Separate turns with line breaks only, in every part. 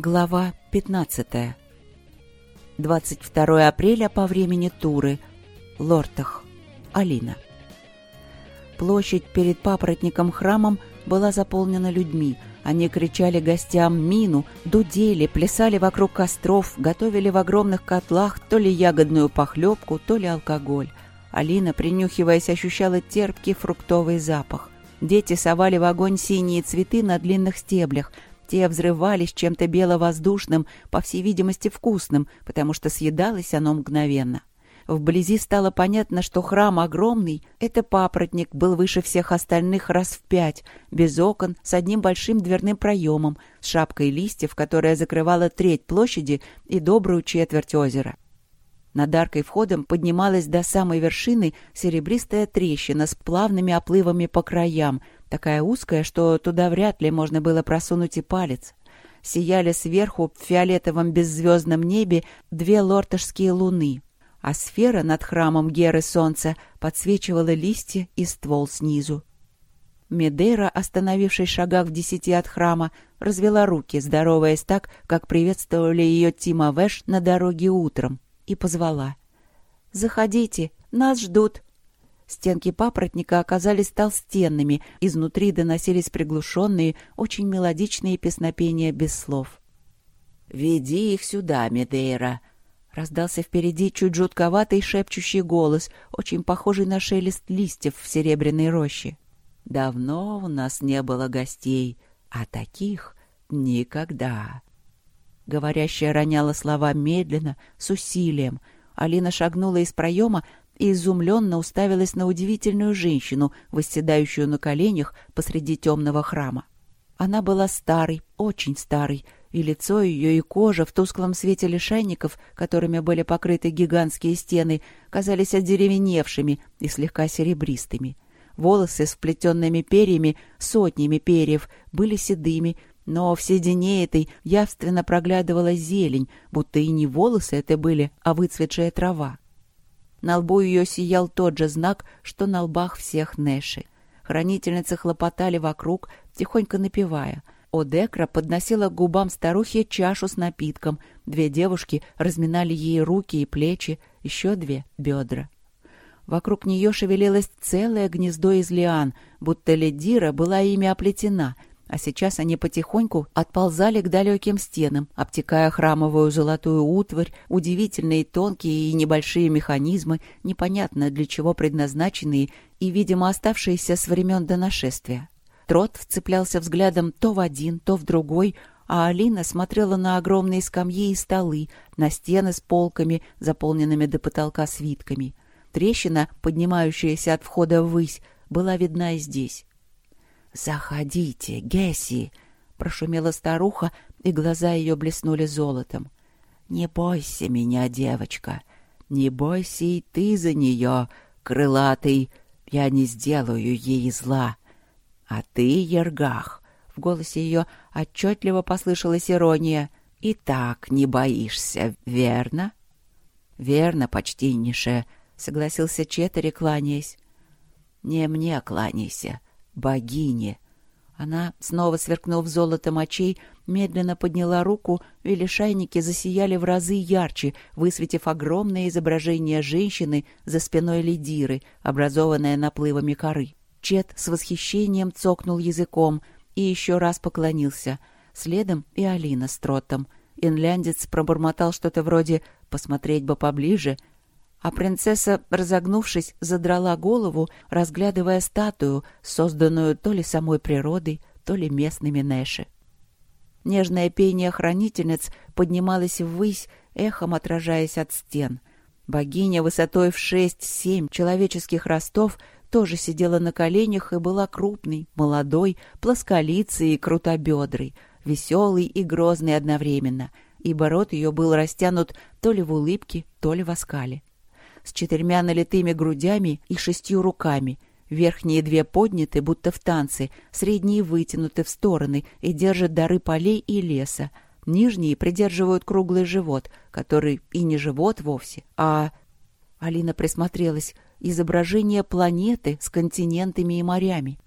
Глава 15. 22 апреля по времени Туры. Лортах. Алина. Площадь перед папоротником храмом была заполнена людьми. Они кричали гостям мину, дудели, плясали вокруг костров, готовили в огромных котлах то ли ягодную похлебку, то ли алкоголь. Алина, принюхиваясь, ощущала терпкий фруктовый запах. Дети совали в огонь синие цветы на длинных стеблях, те взрывались чем-то беловоздушным, по всей видимости вкусным, потому что съедалось оно мгновенно. Вблизи стало понятно, что храм огромный, это папоротник был выше всех остальных раз в пять, без окон, с одним большим дверным проемом, с шапкой листьев, которая закрывала треть площади и добрую четверть озера. Над аркой входом поднималась до самой вершины серебристая трещина с плавными оплывами по краям, такая узкая, что туда вряд ли можно было просунуть и палец. Сияли сверху в фиолетовом беззвездном небе две лортышские луны, а сфера над храмом Геры Солнца подсвечивала листья и ствол снизу. Медейра, остановившись в шагах в десяти от храма, развела руки, здороваясь так, как приветствовали ее Тима Вэш на дороге утром, и позвала. «Заходите, нас ждут!» Стенки папоротника оказались толстенными, изнутри доносились приглушенные, очень мелодичные песнопения без слов. «Веди их сюда, Медейра!» Раздался впереди чуть жутковатый шепчущий голос, очень похожий на шелест листьев в серебряной роще. «Давно у нас не было гостей, а таких никогда!» Говорящая роняла слова медленно, с усилием. Алина шагнула из проема и изумленно уставилась на удивительную женщину, восседающую на коленях посреди темного храма. Она была старой, очень старой, и лицо ее и кожа в тусклом свете лишайников, которыми были покрыты гигантские стены, казались одеревеневшими и слегка серебристыми. Волосы с вплетенными перьями, сотнями перьев, были седыми, но в седине этой явственно проглядывала зелень, будто и не волосы это были, а выцветшая трава. На лбу ее сиял тот же знак, что на лбах всех Нэши. Хранительницы хлопотали вокруг, тихонько напевая. Одекра подносила к губам старухи чашу с напитком. Две девушки разминали ей руки и плечи, еще две — бедра. Вокруг нее шевелилось целое гнездо из лиан, будто ледира была ими оплетена — а сейчас они потихоньку отползали к далеким стенам, обтекая храмовую золотую утварь, удивительные тонкие и небольшие механизмы, непонятно для чего предназначенные и, видимо, оставшиеся с времен до нашествия. Трот вцеплялся взглядом то в один, то в другой, а Алина смотрела на огромные скамьи и столы, на стены с полками, заполненными до потолка свитками. Трещина, поднимающаяся от входа ввысь, была видна и здесь. «Заходите, Гесси!» — прошумела старуха, и глаза ее блеснули золотом. «Не бойся меня, девочка, не бойся и ты за нее, крылатый, я не сделаю ей зла. А ты, Ергах!» — в голосе ее отчетливо послышалась ирония. «И так не боишься, верно?» «Верно, почтеннейшая», — согласился Четери, кланяясь. «Не мне кланяйся», богине. Она, снова сверкнув золотом очей, медленно подняла руку, и лишайники засияли в разы ярче, высветив огромное изображение женщины за спиной лидиры, образованное наплывами коры. Чет с восхищением цокнул языком и еще раз поклонился. Следом и Алина с Тротом. Инляндец пробормотал что-то вроде «посмотреть бы поближе», а принцесса, разогнувшись, задрала голову, разглядывая статую, созданную то ли самой природой, то ли местными Нэши. Нежное пение хранительниц поднималось ввысь, эхом отражаясь от стен. Богиня высотой в шесть-семь человеческих ростов тоже сидела на коленях и была крупной, молодой, плосколицей и крутобедрой, веселой и грозной одновременно, ибо рот ее был растянут то ли в улыбке, то ли в оскале с четырьмя налитыми грудями и шестью руками. Верхние две подняты, будто в танце, средние вытянуты в стороны и держат дары полей и леса. Нижние придерживают круглый живот, который и не живот вовсе, а... Алина присмотрелась. Изображение планеты с континентами и морями.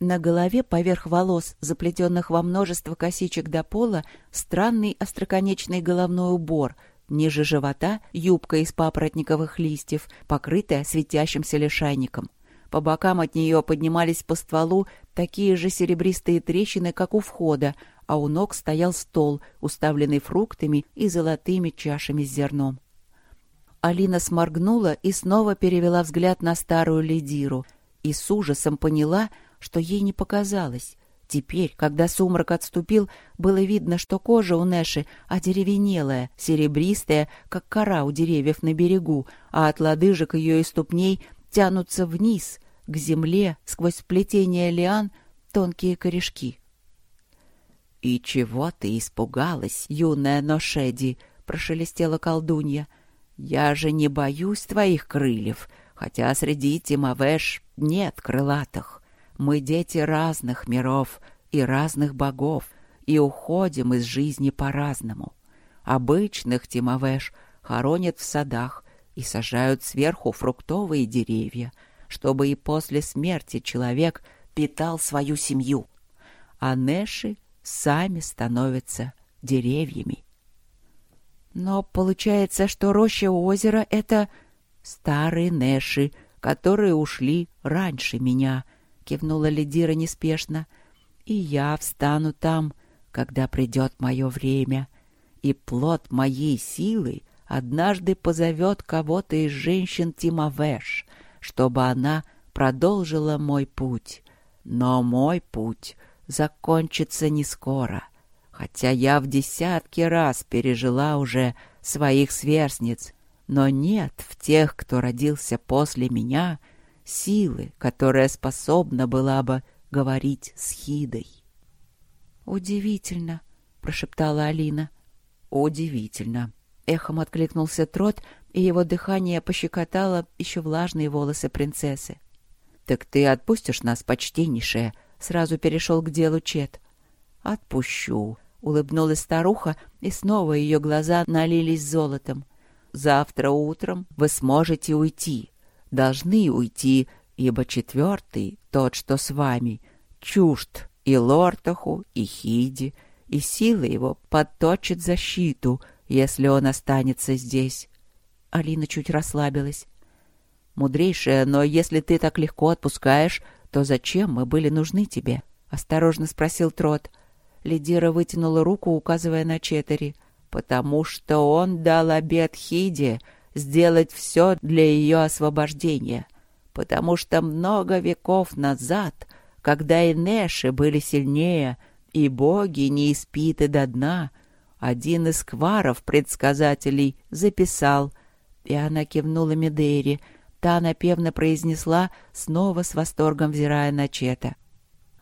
На голове, поверх волос, заплетенных во множество косичек до пола, странный остроконечный головной убор. Ниже живота — юбка из папоротниковых листьев, покрытая светящимся лишайником. По бокам от нее поднимались по стволу такие же серебристые трещины, как у входа, а у ног стоял стол, уставленный фруктами и золотыми чашами с зерном. Алина сморгнула и снова перевела взгляд на старую лидиру и с ужасом поняла, что ей не показалось. Теперь, когда сумрак отступил, было видно, что кожа у Нэши одеревенелая, серебристая, как кора у деревьев на берегу, а от лодыжек ее и ступней тянутся вниз, к земле, сквозь сплетение лиан, тонкие корешки. — И чего ты испугалась, юная Ношеди? — прошелестела колдунья. — Я же не боюсь твоих крыльев, хотя среди Тимавеш нет крылатых. Мы дети разных миров и разных богов, и уходим из жизни по-разному. Обычных Тимавеш хоронят в садах и сажают сверху фруктовые деревья, чтобы и после смерти человек питал свою семью. А Нэши сами становятся деревьями. Но получается, что роща у озера — это старые Нэши, которые ушли раньше меня — кивнула Лидира неспешно. И я встану там, когда придет мое время, и плод моей силы однажды позовет кого-то из женщин Тимавеш, чтобы она продолжила мой путь. Но мой путь закончится не скоро, хотя я в десятки раз пережила уже своих сверстниц, но нет в тех, кто родился после меня, силы, которая способна была бы говорить с Хидой. «Удивительно», — прошептала Алина. «Удивительно», — эхом откликнулся Трот, и его дыхание пощекотало еще влажные волосы принцессы. «Так ты отпустишь нас, почтеннейшая?» — сразу перешел к делу Чет. «Отпущу», — улыбнулась старуха, и снова ее глаза налились золотом. «Завтра утром вы сможете уйти должны уйти, ибо четвертый, тот, что с вами, чужд и Лортаху, и Хиди, и сила его подточит защиту, если он останется здесь. Алина чуть расслабилась. «Мудрейшая, но если ты так легко отпускаешь, то зачем мы были нужны тебе?» — осторожно спросил Трот. Лидира вытянула руку, указывая на Четери. «Потому что он дал обед Хиде, сделать все для ее освобождения, потому что много веков назад, когда Инеши были сильнее, и боги не испиты до дна, один из кваров-предсказателей записал, и она кивнула Медейре, та напевно произнесла, снова с восторгом взирая на Чета.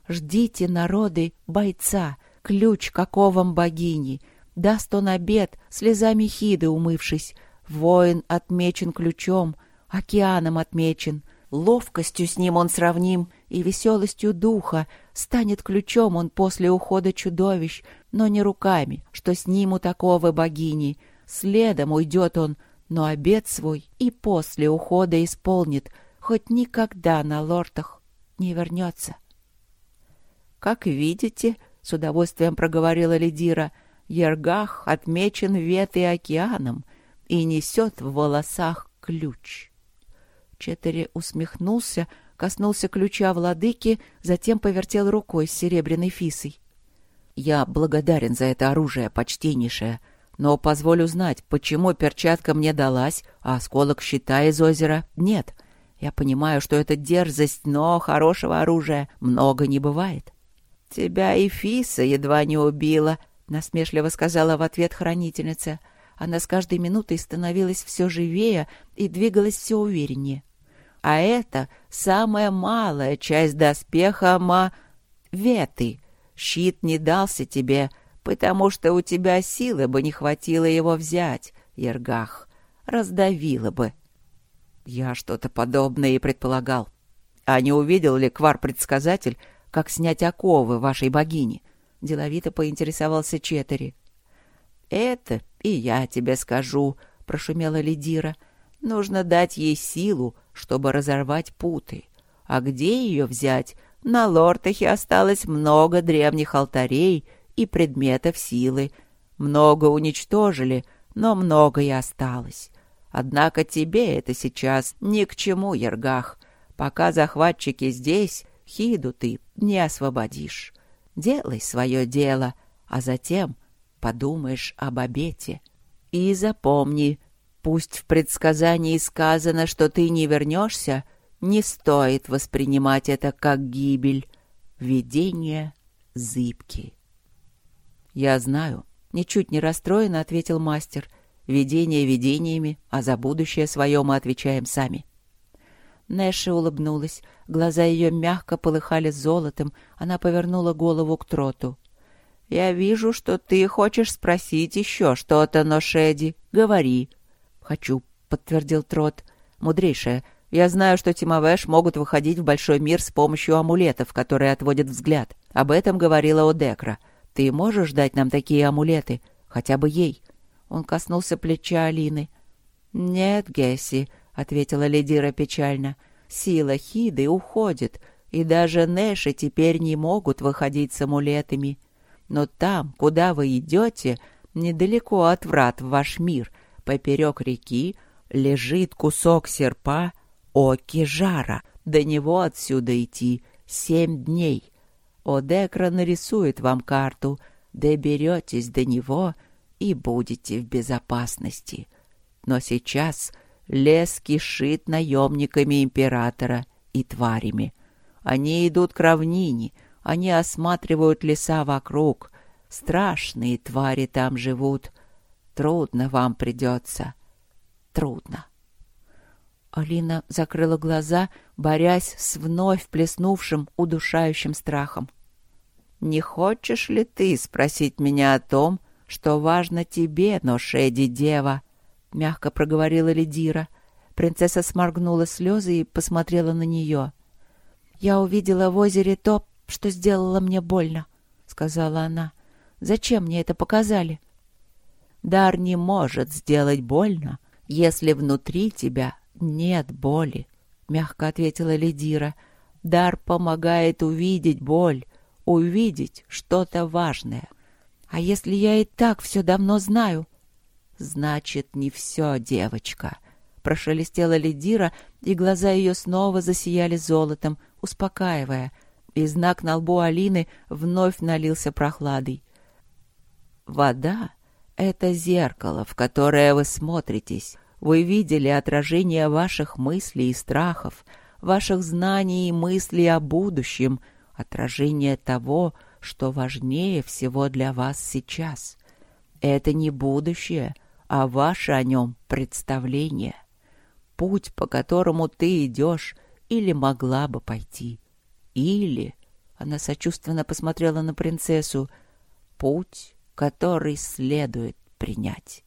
«Ждите, народы, бойца, ключ каковом богини, даст он обед, слезами хиды умывшись, Воин отмечен ключом, океаном отмечен, ловкостью с ним он сравним и веселостью духа, станет ключом он после ухода чудовищ, но не руками, что с ним у такого богини. Следом уйдет он, но обед свой и после ухода исполнит, хоть никогда на лортах не вернется. «Как видите», — с удовольствием проговорила Лидира, — «Ергах отмечен ветой океаном, и несет в волосах ключ. Четыре усмехнулся, коснулся ключа владыки, затем повертел рукой с серебряной фисой. «Я благодарен за это оружие, почтеннейшее, но позволю знать, почему перчатка мне далась, а осколок щита из озера нет. Я понимаю, что это дерзость, но хорошего оружия много не бывает». «Тебя и фиса едва не убила», — насмешливо сказала в ответ хранительница — она с каждой минутой становилась все живее и двигалась все увереннее. А это самая малая часть доспеха Ма... Веты. Щит не дался тебе, потому что у тебя силы бы не хватило его взять, Ергах. Раздавило бы. Я что-то подобное и предполагал. А не увидел ли Квар-предсказатель, как снять оковы вашей богини? Деловито поинтересовался Четери. Это и я тебе скажу, — прошумела Лидира. Нужно дать ей силу, чтобы разорвать путы. А где ее взять, На Лортахе осталось много древних алтарей и предметов силы. Много уничтожили, но много и осталось. Однако тебе это сейчас ни к чему, Ергах. Пока захватчики здесь, Хиду ты не освободишь. Делай свое дело, а затем подумаешь об обете. И запомни, пусть в предсказании сказано, что ты не вернешься, не стоит воспринимать это как гибель. Видение зыбки. «Я знаю», — ничуть не расстроенно ответил мастер. «Видение видениями, а за будущее свое мы отвечаем сами». Нэши улыбнулась. Глаза ее мягко полыхали золотом. Она повернула голову к Троту. «Я вижу, что ты хочешь спросить еще что-то, но, Шеди, говори». «Хочу», — подтвердил Трот. «Мудрейшая, я знаю, что Тимовеш могут выходить в большой мир с помощью амулетов, которые отводят взгляд. Об этом говорила Одекра. Ты можешь дать нам такие амулеты? Хотя бы ей?» Он коснулся плеча Алины. «Нет, Гесси», — ответила Ледира печально. «Сила Хиды уходит, и даже Нэши теперь не могут выходить с амулетами. Но там, куда вы идете, недалеко от врат в ваш мир, поперек реки, лежит кусок серпа Оки Жара. До него отсюда идти семь дней. Одекра нарисует вам карту, доберетесь до него и будете в безопасности. Но сейчас лес кишит наемниками императора и тварями. Они идут к равнине, они осматривают леса вокруг. Страшные твари там живут. Трудно вам придется. Трудно. Алина закрыла глаза, борясь с вновь плеснувшим, удушающим страхом. «Не хочешь ли ты спросить меня о том, что важно тебе, но Шеди дева?» — мягко проговорила Лидира. Принцесса сморгнула слезы и посмотрела на нее. «Я увидела в озере то, что сделало мне больно», — сказала она. «Зачем мне это показали?» «Дар не может сделать больно, если внутри тебя «Нет боли», — мягко ответила Лидира. «Дар помогает увидеть боль, увидеть что-то важное. А если я и так все давно знаю?» «Значит, не все, девочка», — прошелестела Лидира, и глаза ее снова засияли золотом, успокаивая, и знак на лбу Алины вновь налился прохладой. «Вода — это зеркало, в которое вы смотритесь». Вы видели отражение ваших мыслей и страхов, ваших знаний и мыслей о будущем, отражение того, что важнее всего для вас сейчас. Это не будущее, а ваше о нем представление. Путь, по которому ты идешь, или могла бы пойти. Или, она сочувственно посмотрела на принцессу, путь, который следует принять.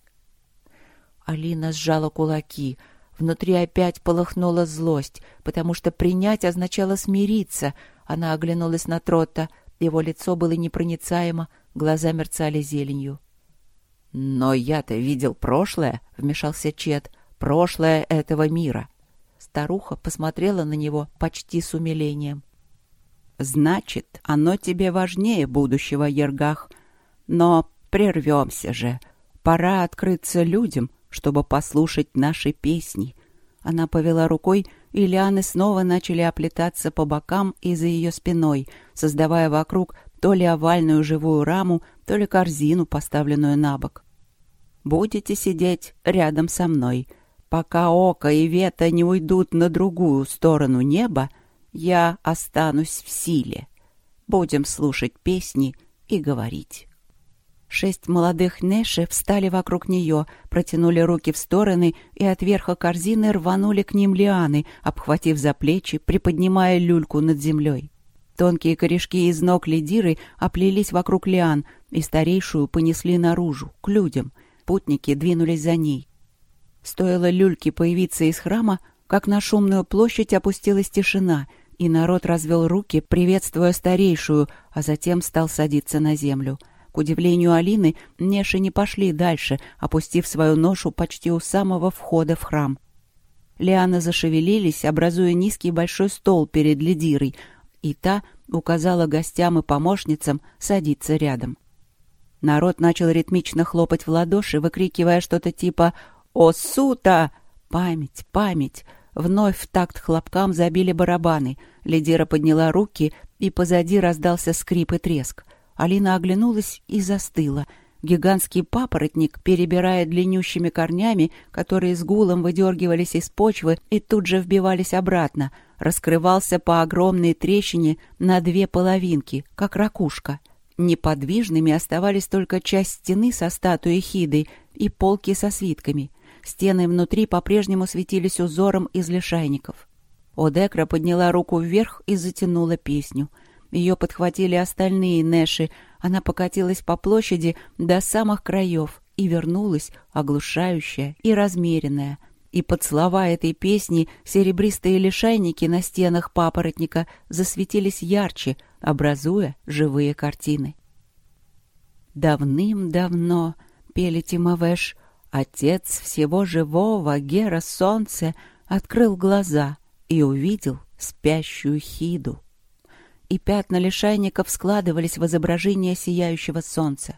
Алина сжала кулаки. Внутри опять полыхнула злость, потому что принять означало смириться. Она оглянулась на Тротта. Его лицо было непроницаемо, глаза мерцали зеленью. «Но я-то видел прошлое», — вмешался Чет, — «прошлое этого мира». Старуха посмотрела на него почти с умилением. «Значит, оно тебе важнее будущего, Ергах. Но прервемся же. Пора открыться людям, чтобы послушать наши песни. Она повела рукой, и лианы снова начали оплетаться по бокам и за ее спиной, создавая вокруг то ли овальную живую раму, то ли корзину, поставленную на бок. «Будете сидеть рядом со мной. Пока Око и Вета не уйдут на другую сторону неба, я останусь в силе. Будем слушать песни и говорить». Шесть молодых Нэши встали вокруг нее, протянули руки в стороны и от верха корзины рванули к ним лианы, обхватив за плечи, приподнимая люльку над землей. Тонкие корешки из ног лидиры оплелись вокруг лиан, и старейшую понесли наружу, к людям. Путники двинулись за ней. Стоило люльке появиться из храма, как на шумную площадь опустилась тишина, и народ развел руки, приветствуя старейшую, а затем стал садиться на землю — к удивлению Алины, Неши не пошли дальше, опустив свою ношу почти у самого входа в храм. Лианы зашевелились, образуя низкий большой стол перед лидирой. и та указала гостям и помощницам садиться рядом. Народ начал ритмично хлопать в ладоши, выкрикивая что-то типа «О, сута!» «Память! Память!» Вновь в такт хлопкам забили барабаны. Лидира подняла руки, и позади раздался скрип и треск. Алина оглянулась и застыла. Гигантский папоротник, перебирая длиннющими корнями, которые с гулом выдергивались из почвы и тут же вбивались обратно, раскрывался по огромной трещине на две половинки, как ракушка. Неподвижными оставались только часть стены со статуей Хиды и полки со свитками. Стены внутри по-прежнему светились узором из лишайников. Одекра подняла руку вверх и затянула песню. Ее подхватили остальные Нэши. Она покатилась по площади до самых краев и вернулась, оглушающая и размеренная. И под слова этой песни серебристые лишайники на стенах папоротника засветились ярче, образуя живые картины. «Давным-давно», — пели Тимовеш, — «отец всего живого, Гера Солнце, открыл глаза и увидел спящую Хиду». И пятна лишайников складывались в изображение сияющего солнца.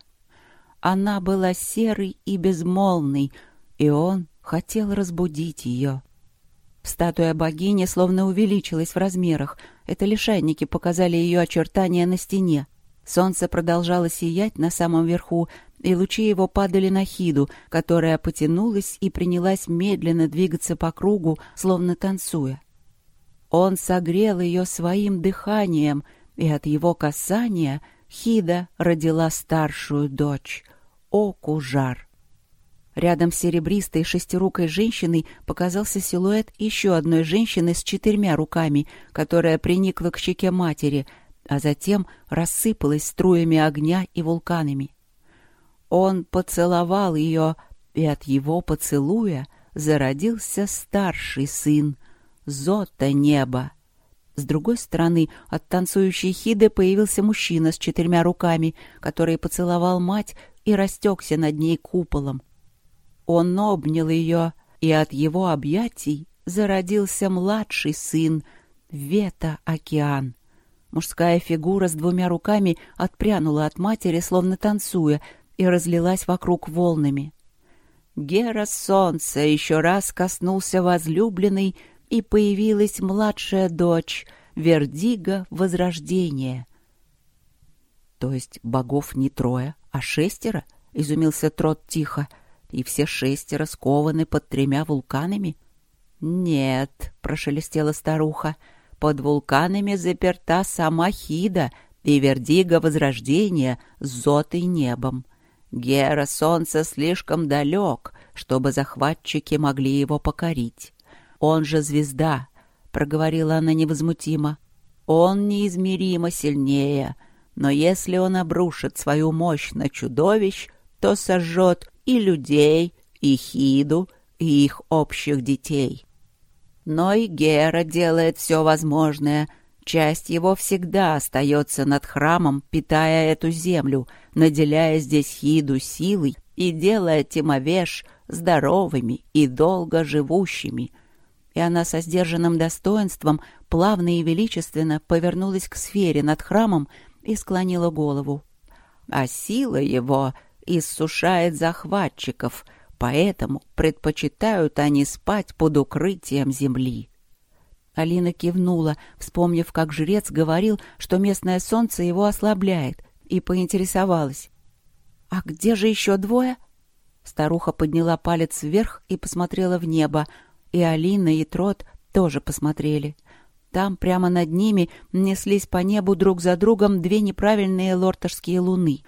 Она была серой и безмолвной, и он хотел разбудить ее. Статуя богини словно увеличилась в размерах. Это лишайники показали ее очертания на стене. Солнце продолжало сиять на самом верху, и лучи его падали на Хиду, которая потянулась и принялась медленно двигаться по кругу, словно танцуя. Он согрел ее своим дыханием, и от его касания Хида родила старшую дочь, Окужар. Рядом с серебристой шестирукой женщиной показался силуэт еще одной женщины с четырьмя руками, которая приникла к щеке матери, а затем рассыпалась струями огня и вулканами. Он поцеловал ее, и от его поцелуя зародился старший сын, Зота Неба. С другой стороны от танцующей Хиды появился мужчина с четырьмя руками, который поцеловал мать и растекся над ней куполом. Он обнял ее, и от его объятий зародился младший сын, Вета Океан. Мужская фигура с двумя руками отпрянула от матери, словно танцуя, и разлилась вокруг волнами. Гера Солнца еще раз коснулся возлюбленной, и появилась младшая дочь, Вердига Возрождения. То есть богов не трое, а шестеро? — изумился Трот тихо — и все шестеро скованы под тремя вулканами? «Нет», — прошелестела старуха, — «под вулканами заперта сама Хида и Вердига Возрождения с зотой небом. Гера Солнца слишком далек, чтобы захватчики могли его покорить. Он же звезда», — проговорила она невозмутимо. «Он неизмеримо сильнее, но если он обрушит свою мощь на чудовищ, то сожжет и людей, и Хиду, и их общих детей. Но и Гера делает все возможное. Часть его всегда остается над храмом, питая эту землю, наделяя здесь Хиду силой и делая Тимовеш здоровыми и долго живущими. И она со сдержанным достоинством, плавно и величественно повернулась к сфере над храмом и склонила голову. А сила его иссушает захватчиков, поэтому предпочитают они спать под укрытием земли. Алина кивнула, вспомнив, как жрец говорил, что местное солнце его ослабляет, и поинтересовалась. «А где же еще двое?» Старуха подняла палец вверх и посмотрела в небо, и Алина и Трот тоже посмотрели. Там, прямо над ними, неслись по небу друг за другом две неправильные лорташские луны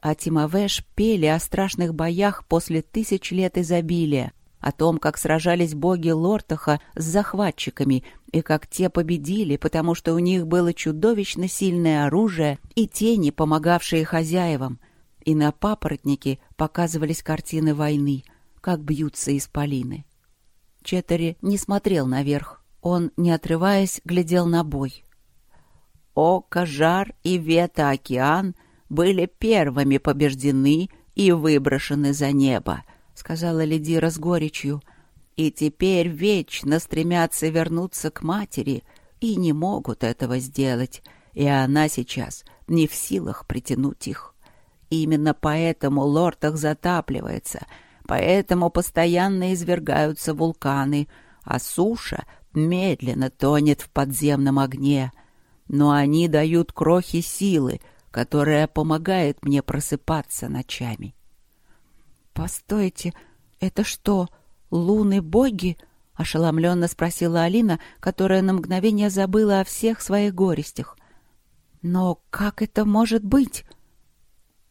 а Тимовеш пели о страшных боях после тысяч лет изобилия, о том, как сражались боги Лортаха с захватчиками и как те победили, потому что у них было чудовищно сильное оружие и тени, помогавшие хозяевам. И на папоротнике показывались картины войны, как бьются исполины. Четери не смотрел наверх. Он, не отрываясь, глядел на бой. О, Кажар и Вета Океан — были первыми побеждены и выброшены за небо, — сказала Лидира с горечью. И теперь вечно стремятся вернуться к матери, и не могут этого сделать, и она сейчас не в силах притянуть их. Именно поэтому лорд их затапливается, поэтому постоянно извергаются вулканы, а суша медленно тонет в подземном огне. Но они дают крохи силы, которая помогает мне просыпаться ночами.
«Постойте, это что, луны-боги?» — ошеломленно спросила Алина, которая на мгновение забыла о всех своих горестях. «Но как это может быть?»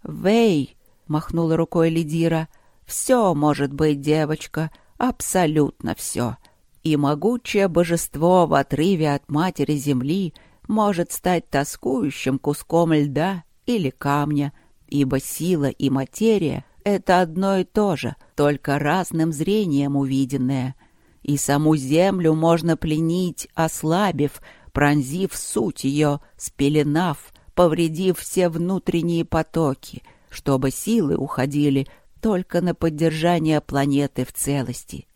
«Вэй!» — махнула рукой Лидира. «Все может быть, девочка, абсолютно все. И могучее божество в отрыве от матери земли может стать тоскующим куском льда или камня, ибо сила и материя — это одно и то же, только разным зрением увиденное. И саму землю можно пленить, ослабив, пронзив суть ее, спеленав, повредив все внутренние потоки, чтобы силы уходили только на поддержание планеты в целости.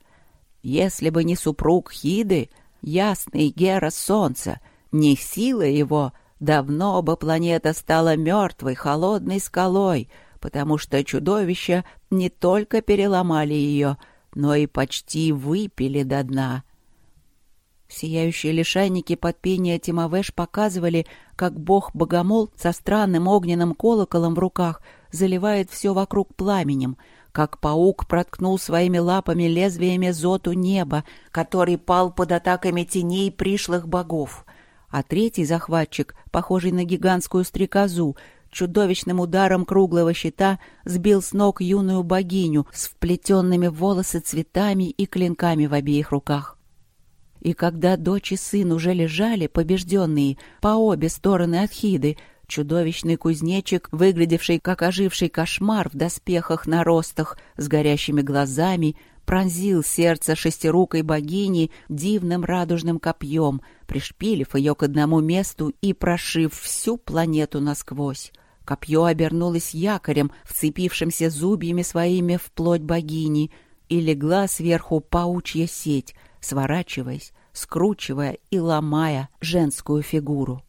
Если бы не супруг Хиды, ясный Гера Солнца, не сила его, давно бы планета стала мертвой, холодной скалой, потому что чудовища не только переломали ее, но и почти выпили до дна. Сияющие лишайники под пение Тимовеш показывали, как бог-богомол со странным огненным колоколом в руках заливает все вокруг пламенем, как паук проткнул своими лапами лезвиями зоту неба, который пал под атаками теней пришлых богов. А третий захватчик, похожий на гигантскую стрекозу, чудовищным ударом круглого щита сбил с ног юную богиню с вплетенными в волосы цветами и клинками в обеих руках. И когда дочь и сын уже лежали, побежденные, по обе стороны от Хиды, чудовищный кузнечик, выглядевший как оживший кошмар в доспехах на ростах, с горящими глазами, пронзил сердце шестирукой богини дивным радужным копьем, пришпилив ее к одному месту и прошив всю планету насквозь. Копье обернулось якорем, вцепившимся зубьями своими в плоть богини, и легла сверху паучья сеть, сворачиваясь, скручивая и ломая женскую фигуру.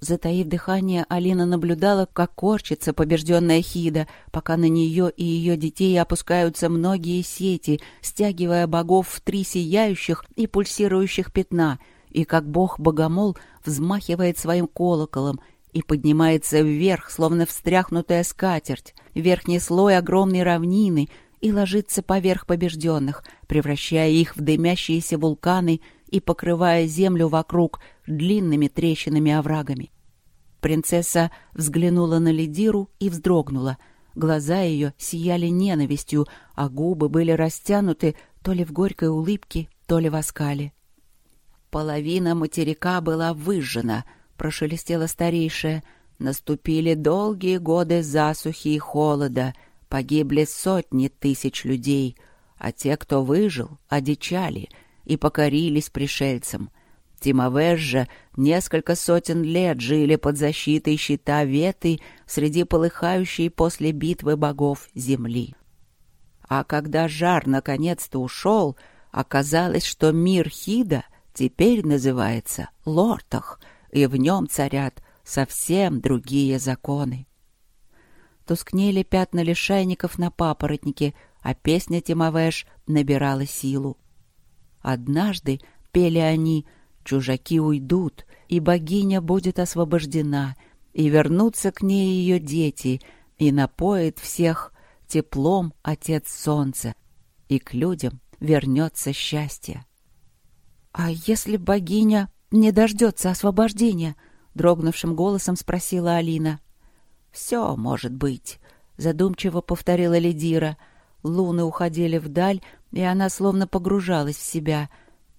Затаив дыхание, Алина наблюдала, как корчится побежденная Хида, пока на нее и ее детей опускаются многие сети, стягивая богов в три сияющих и пульсирующих пятна, и как бог-богомол взмахивает своим колоколом и поднимается вверх, словно встряхнутая скатерть, верхний слой огромной равнины — и ложится поверх побежденных, превращая их в дымящиеся вулканы и покрывая землю вокруг длинными трещинами-оврагами. Принцесса взглянула на Лидиру и вздрогнула. Глаза ее сияли ненавистью, а губы были растянуты то ли в горькой улыбке, то ли в оскале. «Половина материка была выжжена», — прошелестела старейшая. «Наступили долгие годы засухи и холода», — Погибли сотни тысяч людей, а те, кто выжил, одичали и покорились пришельцам. Тимовеш же несколько сотен лет жили под защитой щита Веты среди полыхающей после битвы богов земли. А когда жар наконец-то ушел, оказалось, что мир Хида теперь называется Лортах, и в нем царят совсем другие законы тускнели пятна лишайников на папоротнике, а песня Тимовеш набирала силу. Однажды, пели они, чужаки уйдут, и богиня будет освобождена, и вернутся к ней ее дети, и напоит всех теплом Отец Солнца, и к людям вернется счастье. — А если богиня не дождется освобождения? — дрогнувшим голосом спросила Алина. — «Все может быть», — задумчиво повторила Лидира. Луны уходили вдаль, и она словно погружалась в себя.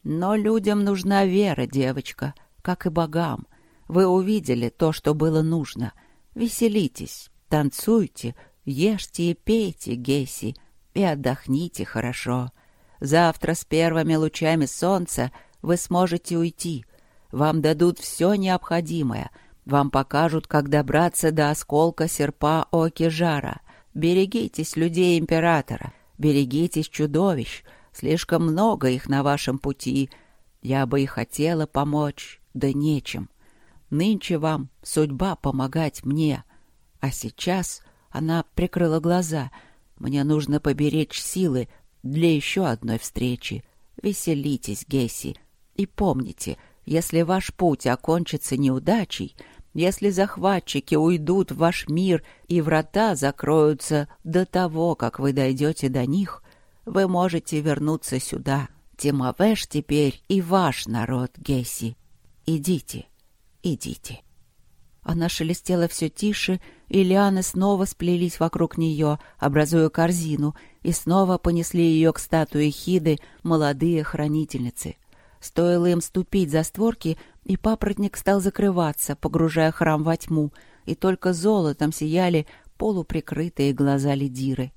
«Но людям нужна вера, девочка, как и богам. Вы увидели то, что было нужно. Веселитесь, танцуйте, ешьте и пейте, Гесси, и отдохните хорошо. Завтра с первыми лучами солнца вы сможете уйти. Вам дадут все необходимое — вам покажут, как добраться до осколка серпа Окижара. Берегитесь людей императора, берегитесь чудовищ. Слишком много их на вашем пути. Я бы и хотела помочь, Да нечем. Нынче вам судьба помогать мне. А сейчас она прикрыла глаза. Мне нужно поберечь силы для еще одной встречи. Веселитесь, Гесси. И помните, если ваш путь окончится неудачей, если захватчики уйдут в ваш мир и врата закроются до того, как вы дойдете до них, вы можете вернуться сюда. Тимовеш теперь и ваш народ, Гесси. Идите, идите. Она шелестела все тише, и лианы снова сплелись вокруг нее, образуя корзину, и снова понесли ее к статуе Хиды молодые хранительницы. Стоило им ступить за створки, и папоротник стал закрываться, погружая храм во тьму, и только золотом сияли полуприкрытые глаза лидиры.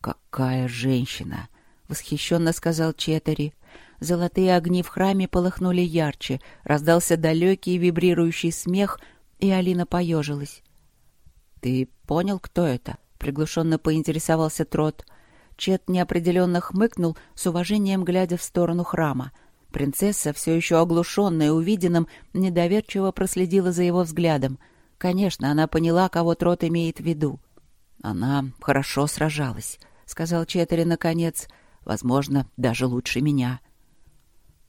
«Какая женщина!» — восхищенно сказал Четери. Золотые огни в храме полыхнули ярче, раздался далекий вибрирующий смех, и Алина поежилась. «Ты понял, кто это?» — приглушенно поинтересовался Трот. Чет неопределенно хмыкнул, с уважением глядя в сторону храма. Принцесса, все еще оглушенная увиденным, недоверчиво проследила за его взглядом. Конечно, она поняла, кого Трот имеет в виду. «Она хорошо сражалась», — сказал Четери наконец. «Возможно, даже лучше меня».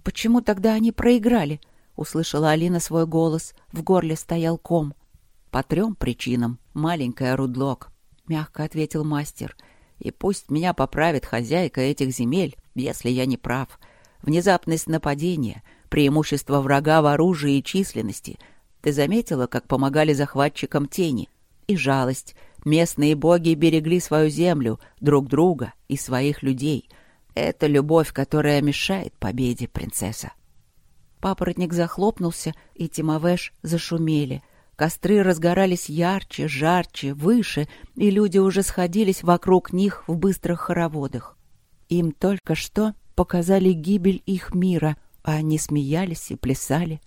«Почему тогда они проиграли?» — услышала Алина свой голос. В горле стоял ком.
«По трем причинам, маленькая Рудлок», — мягко ответил мастер. «И пусть меня поправит хозяйка этих земель, если я не прав. Внезапность нападения, преимущество врага в оружии и численности. Ты заметила, как помогали захватчикам тени? И жалость. Местные боги берегли свою землю, друг друга и своих людей. Это любовь, которая мешает победе, принцесса».
Папоротник захлопнулся, и Тимовеш зашумели. Костры разгорались ярче, жарче, выше, и люди уже сходились вокруг них в быстрых хороводах. Им только что показали гибель их мира, а они смеялись и плясали.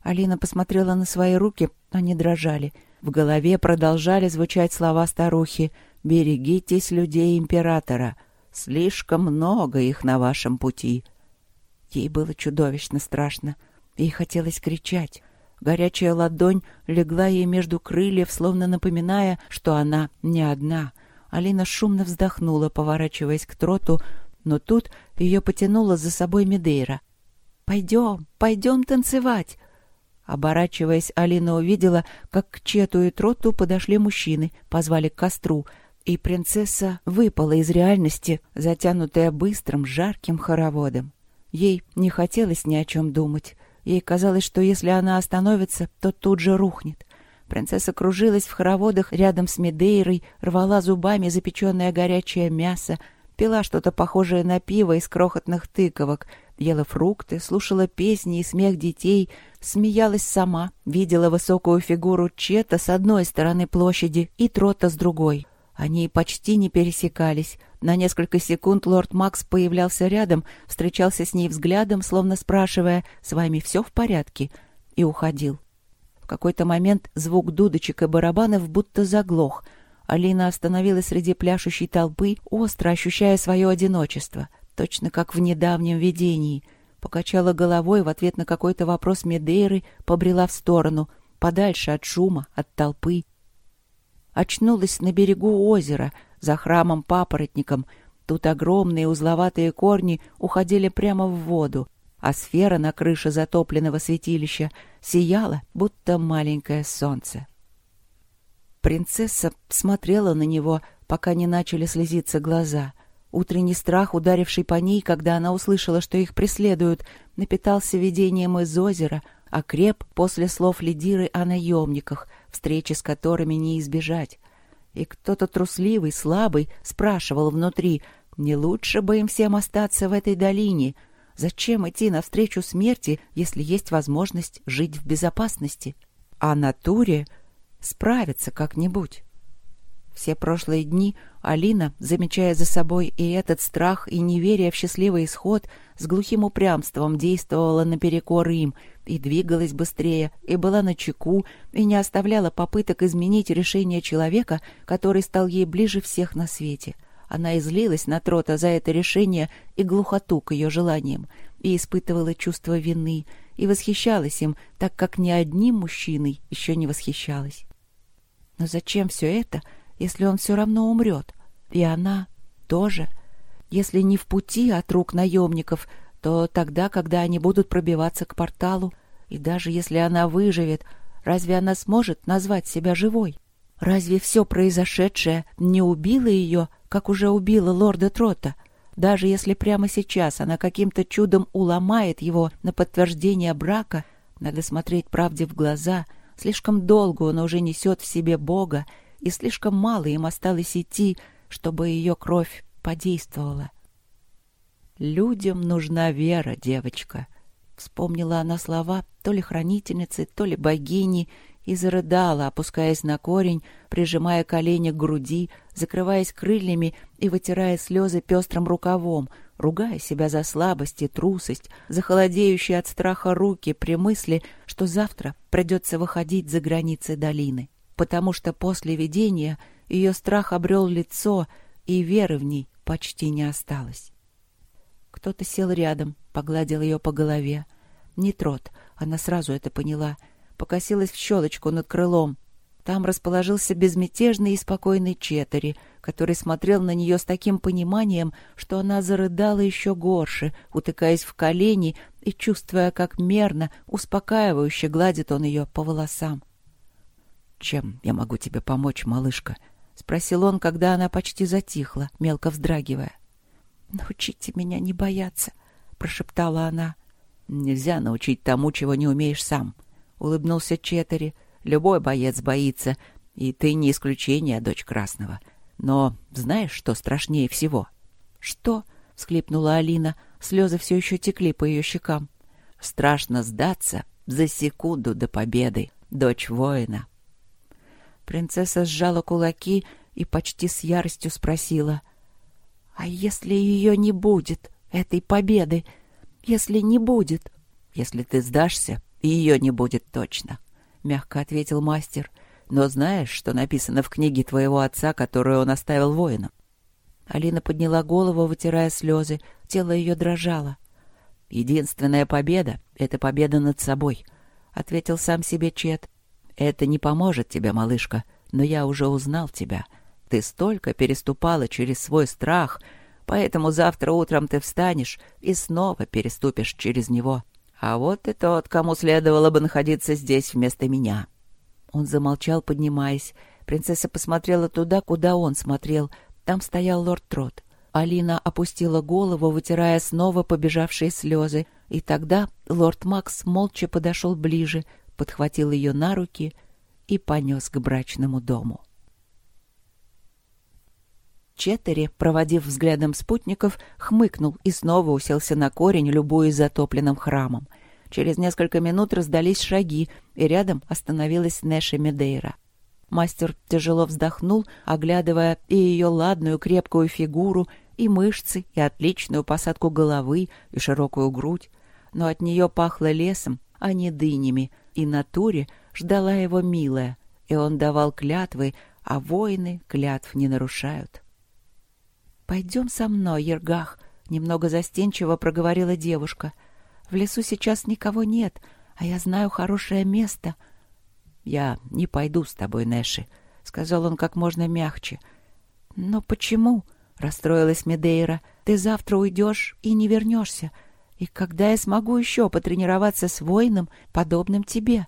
Алина посмотрела на свои руки, они дрожали. В голове продолжали звучать слова старухи «Берегитесь людей императора, слишком много их на вашем пути». Ей было чудовищно страшно. Ей хотелось кричать. Горячая ладонь легла ей между крыльев, словно напоминая, что она не одна. Алина шумно вздохнула, поворачиваясь к троту, но тут ее потянула за собой Медейра. «Пойдем, пойдем танцевать!» Оборачиваясь, Алина увидела, как к Чету и Троту подошли мужчины, позвали к костру, и принцесса выпала из реальности, затянутая быстрым, жарким хороводом. Ей не хотелось ни о чем думать. Ей казалось, что если она остановится, то тут же рухнет. Принцесса кружилась в хороводах рядом с Медейрой, рвала зубами запеченное горячее мясо, пила что-то похожее на пиво из крохотных тыковок, ела фрукты, слушала песни и смех детей, смеялась сама, видела высокую фигуру Чета с одной стороны площади и Трота с другой. Они почти не пересекались. На несколько секунд лорд Макс появлялся рядом, встречался с ней взглядом, словно спрашивая «С вами все в порядке?» и уходил. В какой-то момент звук дудочек и барабанов будто заглох. Алина остановилась среди пляшущей толпы, остро ощущая свое одиночество, точно как в недавнем видении. Покачала головой в ответ на какой-то вопрос Медейры, побрела в сторону, подальше от шума, от толпы очнулась на берегу озера, за храмом папоротником. Тут огромные узловатые корни уходили прямо в воду, а сфера на крыше затопленного святилища сияла, будто маленькое солнце. Принцесса смотрела на него, пока не начали слезиться глаза. Утренний страх, ударивший по ней, когда она услышала, что их преследуют, напитался видением из озера, окреп после слов лидиры о наемниках, встречи с которыми не избежать. И кто-то трусливый, слабый спрашивал внутри, не лучше бы им всем остаться в этой долине? Зачем идти навстречу смерти, если есть возможность жить в безопасности? А натуре справиться как-нибудь. Все прошлые дни Алина, замечая за собой и этот страх, и неверие в счастливый исход, с глухим упрямством действовала наперекор им и двигалась быстрее, и была на чеку, и не оставляла попыток изменить решение человека, который стал ей ближе всех на свете. Она излилась на Трота за это решение и глухоту к ее желаниям, и испытывала чувство вины, и восхищалась им, так как ни одним мужчиной еще не восхищалась. Но зачем все это, если он все равно умрет? И она тоже. Если не в пути от рук наемников, то тогда, когда они будут пробиваться к порталу, и даже если она выживет, разве она сможет назвать себя живой? Разве все произошедшее не убило ее, как уже убило лорда Трота? Даже если прямо сейчас она каким-то чудом уломает его на подтверждение брака, надо смотреть правде в глаза. Слишком долго он уже несет в себе Бога, и слишком мало им осталось идти, чтобы ее кровь подействовала. «Людям нужна вера, девочка», — вспомнила она слова то ли хранительницы, то ли богини, и зарыдала, опускаясь на корень, прижимая колени к груди, закрываясь крыльями и вытирая слезы пестрым рукавом, ругая себя за слабость и трусость, за холодеющие от страха руки при мысли, что завтра придется выходить за границы долины. Потому что после видения ее страх обрел лицо, и веры в ней почти не осталось. Кто-то сел рядом, погладил ее по голове. Не трот, она сразу это поняла — покосилась в щелочку над крылом. Там расположился безмятежный и спокойный Четери, который смотрел на нее с таким пониманием, что она зарыдала еще горше, утыкаясь в колени и чувствуя, как мерно, успокаивающе гладит он ее по волосам. «Чем я могу тебе помочь, малышка?» — спросил он, когда она почти затихла, мелко вздрагивая. «Научите меня не бояться», — прошептала она. «Нельзя научить тому, чего не умеешь сам», улыбнулся Четери. Любой боец боится, и ты не исключение, дочь Красного. Но знаешь, что страшнее всего? Что? всхлипнула Алина. Слезы все еще текли по ее щекам. Страшно сдаться за секунду до победы, дочь воина. Принцесса сжала кулаки и почти с яростью спросила. «А если ее не будет, этой победы? Если не будет?» «Если ты сдашься, ее не будет точно, — мягко ответил мастер. Но знаешь, что написано в книге твоего отца, которую он оставил воинам? Алина подняла голову, вытирая слезы. Тело ее дрожало. «Единственная победа — это победа над собой», — ответил сам себе Чет. «Это не поможет тебе, малышка, но я уже узнал тебя. Ты столько переступала через свой страх, поэтому завтра утром ты встанешь и снова переступишь через него. А вот и тот, кому следовало бы находиться здесь вместо меня. Он замолчал, поднимаясь. Принцесса посмотрела туда, куда он смотрел. Там стоял лорд Трот. Алина опустила голову, вытирая снова побежавшие слезы. И тогда лорд Макс молча подошел ближе, подхватил ее на руки и понес к брачному дому. Четтери, проводив взглядом спутников, хмыкнул и снова уселся на корень, любуясь затопленным храмом. Через несколько минут раздались шаги, и рядом остановилась Нэша Медейра. Мастер тяжело вздохнул, оглядывая и ее ладную крепкую фигуру, и мышцы, и отличную посадку головы, и широкую грудь. Но от нее пахло лесом, а не дынями, и натуре ждала его милая, и он давал клятвы, а воины клятв не нарушают. «Пойдем со мной, Ергах», — немного застенчиво проговорила девушка — в лесу сейчас никого нет, а я знаю хорошее место. — Я не пойду с тобой, Нэши, — сказал он как можно мягче. — Но почему? — расстроилась Медейра. — Ты завтра уйдешь и не вернешься. И когда я смогу еще потренироваться с воином, подобным тебе?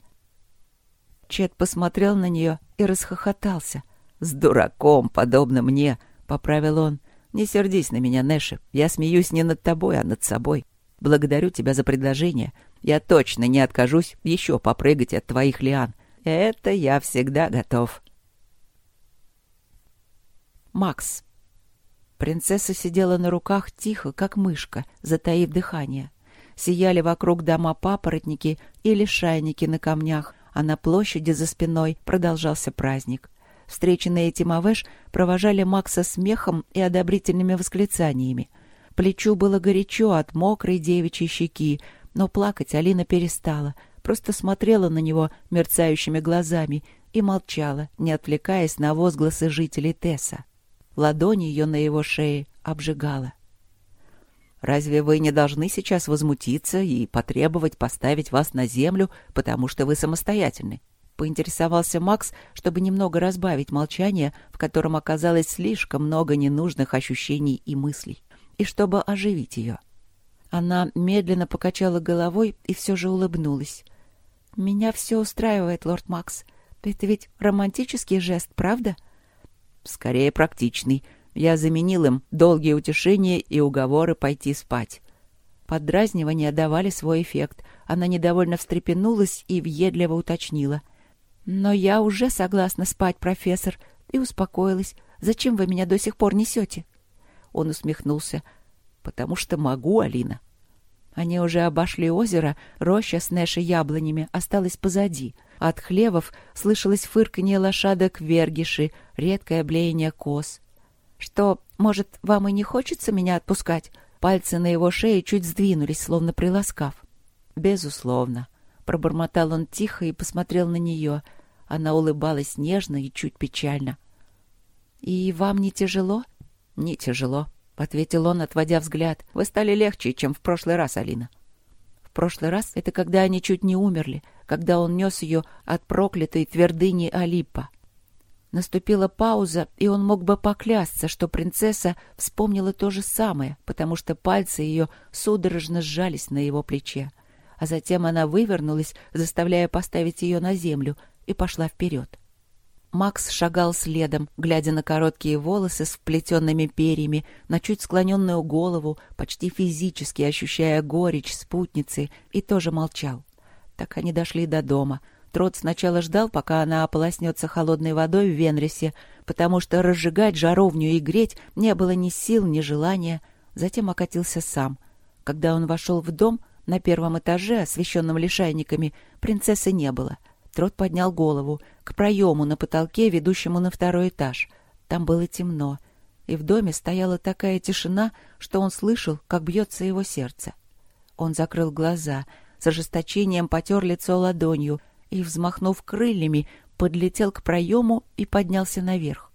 Чет посмотрел на нее и расхохотался. — С дураком, подобно мне, — поправил он. — Не сердись на меня, Нэши. Я смеюсь не над тобой, а над собой. Благодарю тебя за предложение. Я точно не откажусь еще попрыгать от твоих лиан. Это я всегда готов. Макс. Принцесса сидела на руках тихо, как мышка, затаив дыхание. Сияли вокруг дома папоротники и лишайники на камнях, а на площади за спиной продолжался праздник. Встреченные Тимовеш провожали Макса смехом и одобрительными восклицаниями — Плечу было горячо от мокрой девичьей щеки, но плакать Алина перестала, просто смотрела на него мерцающими глазами и молчала, не отвлекаясь на возгласы жителей Тесса. Ладонь ее на его шее обжигала.
Разве вы не должны сейчас возмутиться и потребовать поставить вас на землю, потому что вы самостоятельны? Поинтересовался Макс, чтобы немного разбавить молчание, в котором оказалось слишком много ненужных ощущений и мыслей, и чтобы оживить ее. Она медленно покачала головой и все же улыбнулась. «Меня все устраивает, лорд Макс. Это ведь романтический жест, правда?» «Скорее практичный», я заменил им долгие утешения и уговоры пойти спать. Поддразнивания давали свой эффект. Она недовольно встрепенулась и въедливо уточнила. «Но я уже согласна спать, профессор, и успокоилась. Зачем вы меня до сих пор несете?» Он усмехнулся. «Потому что могу, Алина». Они уже обошли озеро, роща с Нэш яблонями осталась позади. От хлевов слышалось фырканье лошадок вергиши, редкое блеяние коз. Что, может, вам и не хочется меня отпускать? Пальцы на его шее чуть сдвинулись, словно приласкав. Безусловно. Пробормотал он тихо и посмотрел на нее. Она улыбалась нежно и чуть печально. «И вам не тяжело?» «Не тяжело», — ответил он, отводя взгляд. «Вы стали легче, чем в прошлый раз, Алина». В прошлый раз это когда они чуть не умерли, когда он нес ее от проклятой твердыни Алиппа. Наступила пауза, и он мог бы поклясться, что принцесса вспомнила то же самое, потому что пальцы ее судорожно сжались на его плече. А затем она вывернулась, заставляя поставить ее на землю, и пошла вперед. Макс шагал следом, глядя на короткие волосы с вплетенными перьями, на чуть склоненную голову, почти физически ощущая горечь спутницы, и тоже молчал. Так они дошли до дома — Трот сначала ждал, пока она ополоснется холодной водой в Венрисе, потому что разжигать жаровню и греть не было ни сил, ни желания. Затем окатился сам. Когда он вошел в дом, на первом этаже, освещенном лишайниками, принцессы не было. Трот поднял голову к проему на потолке, ведущему на второй этаж. Там было темно, и в доме стояла такая тишина, что он слышал, как бьется его сердце. Он закрыл глаза, с ожесточением потер лицо ладонью — и, взмахнув крыльями, подлетел к проему и поднялся наверх.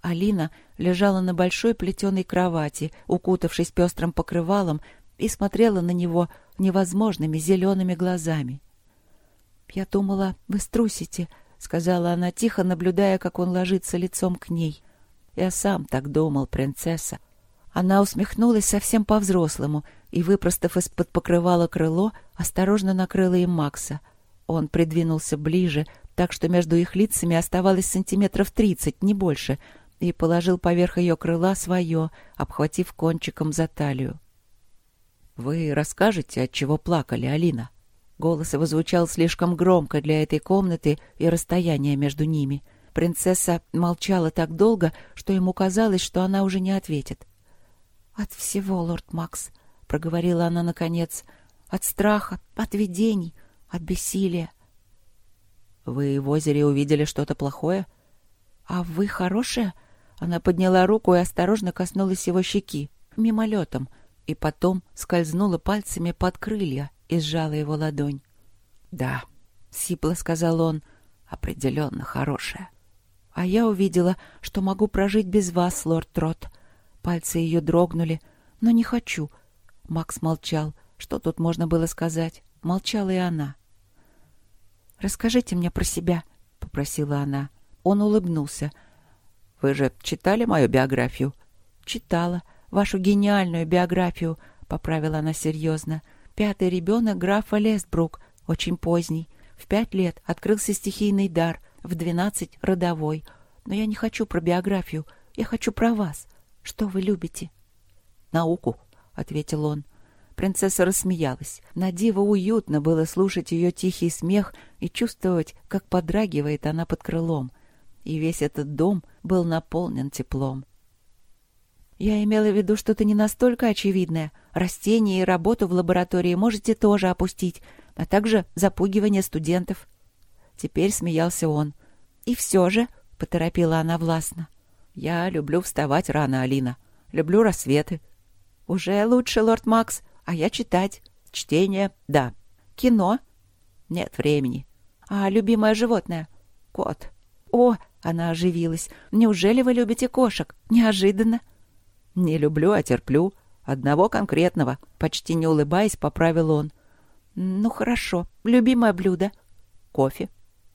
Алина лежала на большой плетеной кровати, укутавшись пестрым покрывалом, и смотрела на него невозможными зелеными глазами. «Я думала, вы струсите», — сказала она тихо, наблюдая, как он ложится лицом к ней. «Я сам так думал, принцесса». Она усмехнулась совсем по-взрослому и, выпростав из-под покрывала крыло, осторожно накрыла им Макса — он придвинулся ближе, так что между их лицами оставалось сантиметров тридцать, не больше, и положил поверх ее крыла свое, обхватив кончиком за талию. «Вы расскажете, от чего плакали, Алина?» Голос его звучал слишком громко для этой комнаты и расстояния между ними. Принцесса молчала так долго, что ему казалось, что она уже не ответит. «От всего, лорд Макс», — проговорила она наконец, — «от страха, от видений, от бессилия. Вы в озере увидели что-то плохое? А вы хорошая? Она подняла руку и осторожно коснулась его щеки, мимолетом, и потом скользнула пальцами под крылья и сжала его ладонь. «Да», — сипло сказал он, — «определенно хорошая». «А я увидела, что могу прожить без вас, лорд Трот». Пальцы ее дрогнули. «Но не хочу». Макс молчал. Что тут можно было сказать? Молчала и она. «Расскажите мне про себя», — попросила она. Он улыбнулся. «Вы же читали мою биографию?» «Читала. Вашу гениальную биографию», — поправила она серьезно. «Пятый ребенок графа Лестбрук, очень поздний. В пять лет открылся стихийный дар, в двенадцать — родовой. Но я не хочу про биографию, я хочу про вас. Что вы любите?» «Науку», — ответил он. Принцесса рассмеялась. На диво уютно было слушать ее тихий смех и чувствовать, как подрагивает она под крылом. И весь этот дом был наполнен теплом. Я имела в виду что-то не настолько очевидное. Растения и работу в лаборатории можете тоже опустить, а также запугивание студентов. Теперь смеялся он. И все же, — поторопила она властно, — я люблю вставать рано, Алина. Люблю рассветы. Уже лучше, лорд Макс, — а я читать. Чтение, да. Кино? Нет времени. А любимое животное? Кот. О, она оживилась. Неужели вы любите кошек? Неожиданно. Не люблю, а терплю. Одного конкретного, почти не улыбаясь, поправил он.
Ну хорошо, любимое блюдо.
Кофе.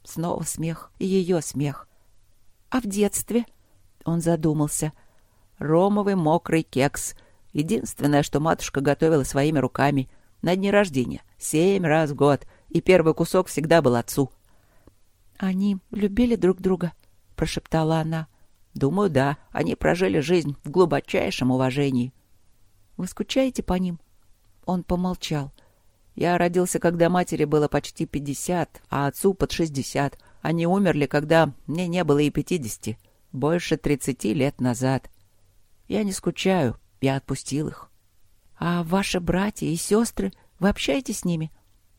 Снова смех, ее смех. А в детстве?
Он задумался. Ромовый мокрый кекс. Единственное, что матушка готовила своими руками. На дни рождения. Семь раз в год. И первый кусок всегда был отцу.
«Они любили друг друга?» — прошептала она.
«Думаю, да. Они прожили жизнь в глубочайшем уважении».
«Вы скучаете по ним?» Он помолчал.
«Я родился, когда матери было почти пятьдесят, а отцу под шестьдесят. Они умерли, когда мне не было и пятидесяти. Больше тридцати лет назад. Я не скучаю, я отпустил их».
«А ваши братья и сестры, вы общаетесь с ними?»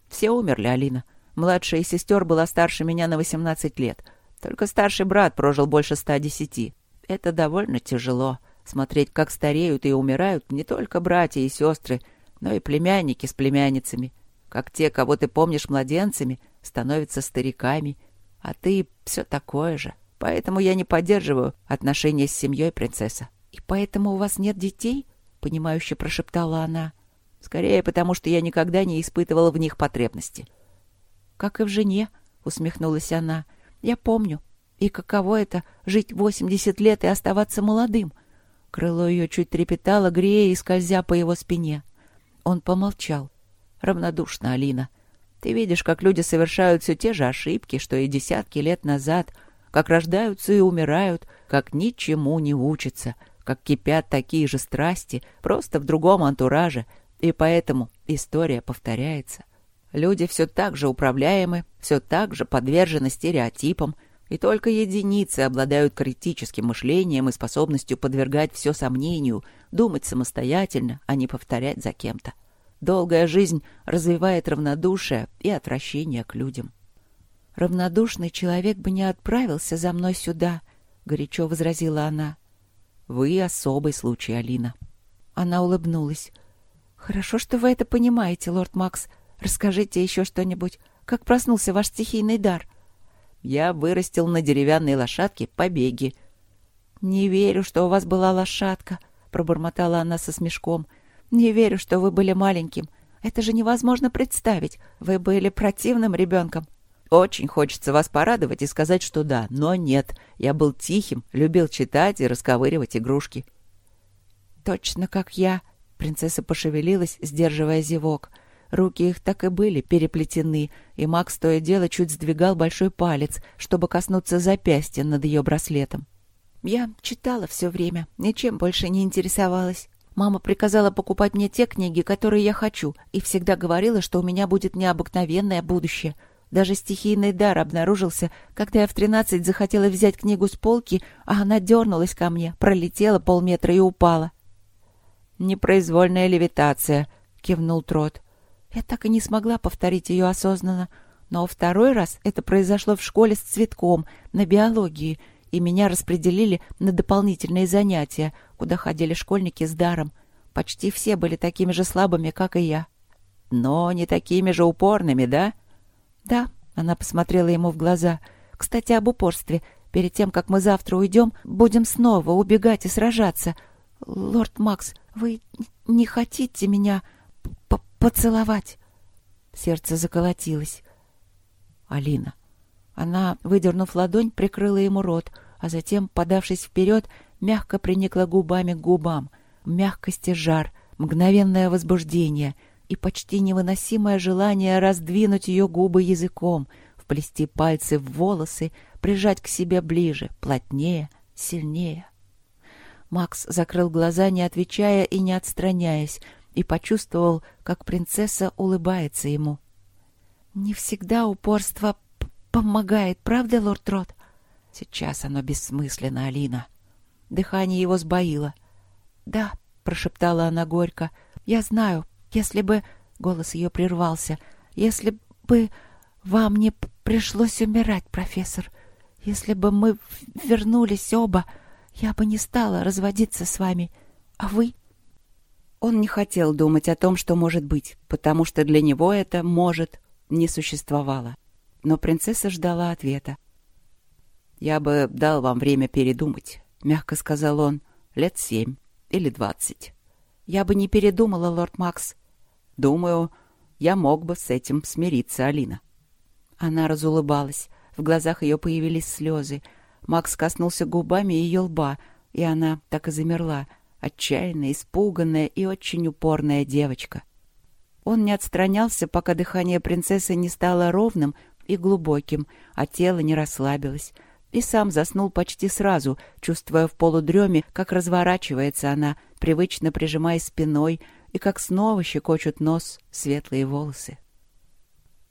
«Все умерли, Алина. Младшая из сестер была старше меня на 18 лет. Только старший брат прожил больше 110. Это довольно тяжело. Смотреть, как стареют и умирают не только братья и сестры, но и племянники с племянницами. Как те, кого ты помнишь младенцами, становятся стариками. А ты все такое же. Поэтому я не поддерживаю отношения с семьей принцесса.
— И поэтому у вас нет детей? — понимающе прошептала она.
— Скорее, потому что я никогда не испытывала в них потребности.
— как и в жене, — усмехнулась она. Я помню. И каково это — жить восемьдесят лет и оставаться молодым? Крыло ее чуть трепетало, грея и скользя по его спине. Он помолчал.
Равнодушно, Алина. Ты видишь, как люди совершают все те же ошибки, что и десятки лет назад, как рождаются и умирают, как ничему не учатся, как кипят такие же страсти, просто в другом антураже, и поэтому история повторяется. Люди все так же управляемы, все так же подвержены стереотипам, и только единицы обладают критическим мышлением и способностью подвергать все сомнению, думать самостоятельно, а не повторять за кем-то. Долгая жизнь развивает равнодушие и отвращение к людям.
«Равнодушный человек бы не отправился за мной сюда», — горячо возразила она.
«Вы особый случай, Алина».
Она улыбнулась. «Хорошо, что вы это понимаете, лорд Макс. Расскажите еще что-нибудь. Как проснулся ваш стихийный дар?
Я вырастил на деревянной лошадке побеги.
Не верю, что у вас была лошадка, пробормотала она со смешком. Не верю, что вы были маленьким. Это же невозможно представить. Вы были противным ребенком.
Очень хочется вас порадовать и сказать, что да, но нет. Я был тихим, любил читать и расковыривать игрушки.
Точно как я. Принцесса пошевелилась, сдерживая зевок. Руки их так и были переплетены, и Макс то и дело чуть сдвигал большой палец, чтобы коснуться запястья над ее браслетом. Я читала все время, ничем больше не интересовалась. Мама приказала покупать мне те книги, которые я хочу, и всегда говорила, что у меня будет необыкновенное будущее. Даже стихийный дар обнаружился, когда я в тринадцать захотела взять книгу с полки, а она дернулась ко мне, пролетела полметра и упала.
«Непроизвольная левитация», — кивнул Трот.
Я так и не смогла повторить ее осознанно. Но второй раз это произошло в школе с цветком, на биологии, и меня распределили на дополнительные занятия, куда ходили школьники с даром. Почти все были такими же слабыми, как и я.
Но не такими же упорными, да?
Да, она посмотрела ему в глаза. Кстати, об упорстве. Перед тем, как мы завтра уйдем, будем снова убегать и сражаться. Лорд Макс, вы не хотите меня поцеловать. Сердце заколотилось. Алина. Она, выдернув ладонь, прикрыла ему рот, а затем, подавшись вперед, мягко приникла губами к губам. Мягкость и жар, мгновенное возбуждение и почти невыносимое желание раздвинуть ее губы языком, вплести пальцы в волосы, прижать к себе ближе, плотнее, сильнее. Макс закрыл глаза, не отвечая и не отстраняясь, и почувствовал, как принцесса улыбается ему. «Не всегда упорство помогает, правда, лорд Рот?» «Сейчас оно бессмысленно, Алина». Дыхание его сбоило. «Да», — прошептала она горько, — «я знаю, если бы...» — голос ее прервался. «Если бы вам не пришлось умирать, профессор, если бы мы вернулись оба, я бы не стала разводиться с вами. А вы...» Он не хотел думать о том, что может быть, потому что для него это «может» не существовало. Но принцесса ждала ответа. «Я бы дал вам время передумать», — мягко сказал он, — «лет семь или двадцать. Я бы не передумала, лорд Макс.
Думаю, я мог бы с этим смириться, Алина.
Она разулыбалась. В глазах ее появились слезы. Макс коснулся губами ее лба, и она так и замерла, отчаянная, испуганная и очень упорная девочка. Он не отстранялся, пока дыхание принцессы не стало ровным и глубоким, а тело не расслабилось, и сам заснул почти сразу, чувствуя в полудреме, как разворачивается она, привычно прижимаясь спиной, и как снова щекочут нос светлые волосы.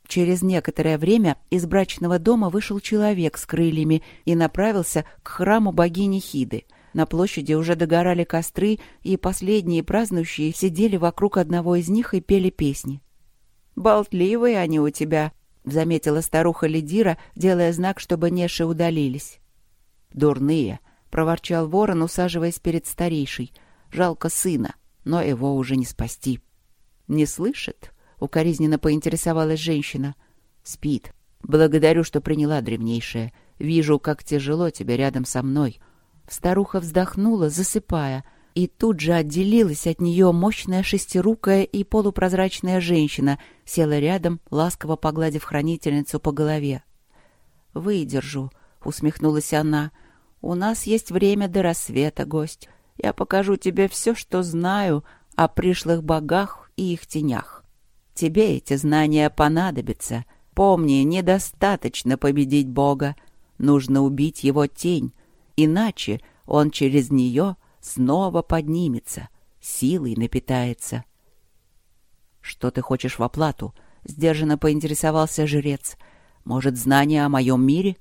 Через некоторое время из брачного дома вышел человек с крыльями и направился к храму богини Хиды. На площади уже догорали костры, и последние празднующие сидели вокруг одного из них и пели песни. «Болтливые они у тебя», — заметила старуха Лидира, делая знак, чтобы Неши удалились.
«Дурные», — проворчал ворон, усаживаясь перед старейшей. «Жалко сына, но его уже не спасти». «Не слышит?» — укоризненно поинтересовалась женщина. «Спит. Благодарю, что приняла древнейшее. Вижу, как тяжело тебе рядом со мной».
Старуха вздохнула, засыпая — и тут же отделилась от нее мощная шестирукая и полупрозрачная женщина, села рядом, ласково погладив хранительницу по голове. «Выдержу», — усмехнулась она. «У нас есть время до рассвета, гость. Я покажу тебе все, что знаю о пришлых богах и их тенях. Тебе эти знания понадобятся. Помни, недостаточно победить бога. Нужно убить его тень, иначе он через нее — снова поднимется, силой напитается. — Что ты хочешь в оплату? — сдержанно поинтересовался жрец. — Может, знание о моем мире?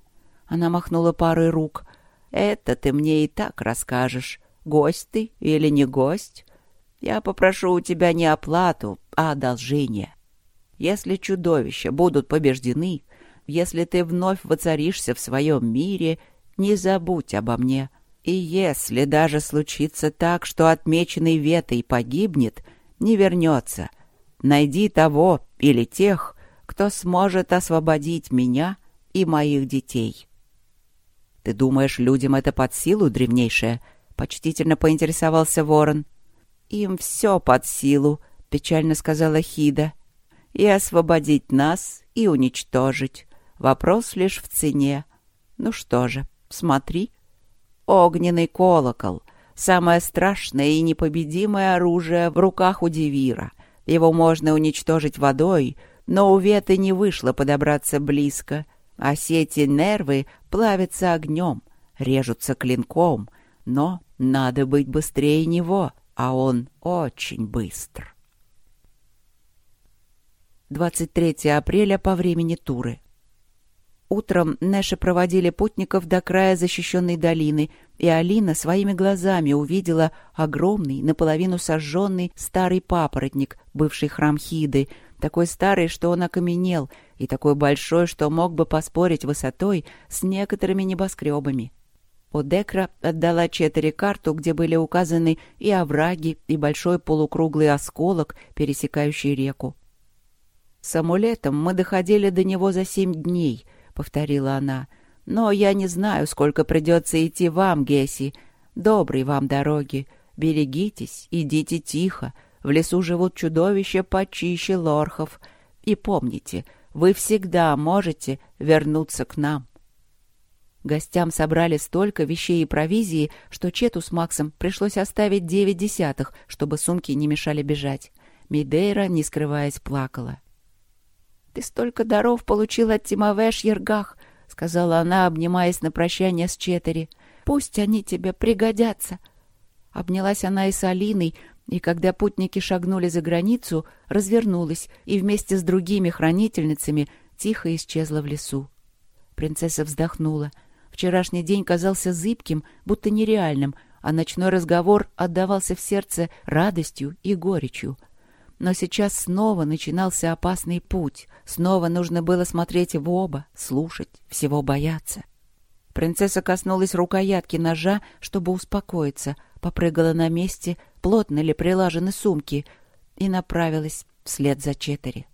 Она махнула парой рук. — Это ты мне и так расскажешь. Гость ты или не гость? Я попрошу у тебя не оплату, а одолжение. Если чудовища будут побеждены, если ты вновь воцаришься в своем мире, не забудь обо мне — и если даже случится так, что отмеченный ветой погибнет, не вернется, найди того или тех, кто сможет освободить меня и моих детей. — Ты думаешь, людям это под силу, древнейшая? — почтительно поинтересовался ворон. — Им все под силу, — печально сказала Хида. — И освободить нас, и уничтожить. Вопрос лишь в цене. Ну что же, смотри — Огненный колокол — самое страшное и непобедимое оружие в руках у Девира. Его можно уничтожить водой, но у Веты не вышло подобраться близко, а сети нервы плавятся огнем, режутся клинком, но надо быть быстрее него, а он очень быстр. 23 апреля по времени Туры. Утром Нэши проводили путников до края защищенной долины, и Алина своими глазами увидела огромный, наполовину сожженный старый папоротник, бывший храм Хиды, такой старый, что он окаменел, и такой большой, что мог бы поспорить высотой с некоторыми небоскребами. Одекра отдала Четери карту, где были указаны и овраги, и большой полукруглый осколок, пересекающий реку. С амулетом мы доходили до него за семь дней — повторила она. «Но я не знаю, сколько придется идти вам, Гесси. Доброй вам дороги. Берегитесь, идите тихо. В лесу живут чудовища почище лорхов. И помните, вы всегда можете вернуться к нам». Гостям собрали столько вещей и провизии, что Чету с Максом пришлось оставить девять десятых, чтобы сумки не мешали бежать. Мидейра, не скрываясь, плакала. «Ты столько даров получил от Тимовеш Ергах», — сказала она, обнимаясь на прощание с Четери. «Пусть они тебе пригодятся». Обнялась она и с Алиной, и когда путники шагнули за границу, развернулась и вместе с другими хранительницами тихо исчезла в лесу. Принцесса вздохнула. Вчерашний день казался зыбким, будто нереальным, а ночной разговор отдавался в сердце радостью и горечью — но сейчас снова начинался опасный путь. Снова нужно было смотреть в оба, слушать, всего бояться. Принцесса коснулась рукоятки ножа, чтобы успокоиться, попрыгала на месте, плотно ли прилажены сумки, и направилась вслед за Четери.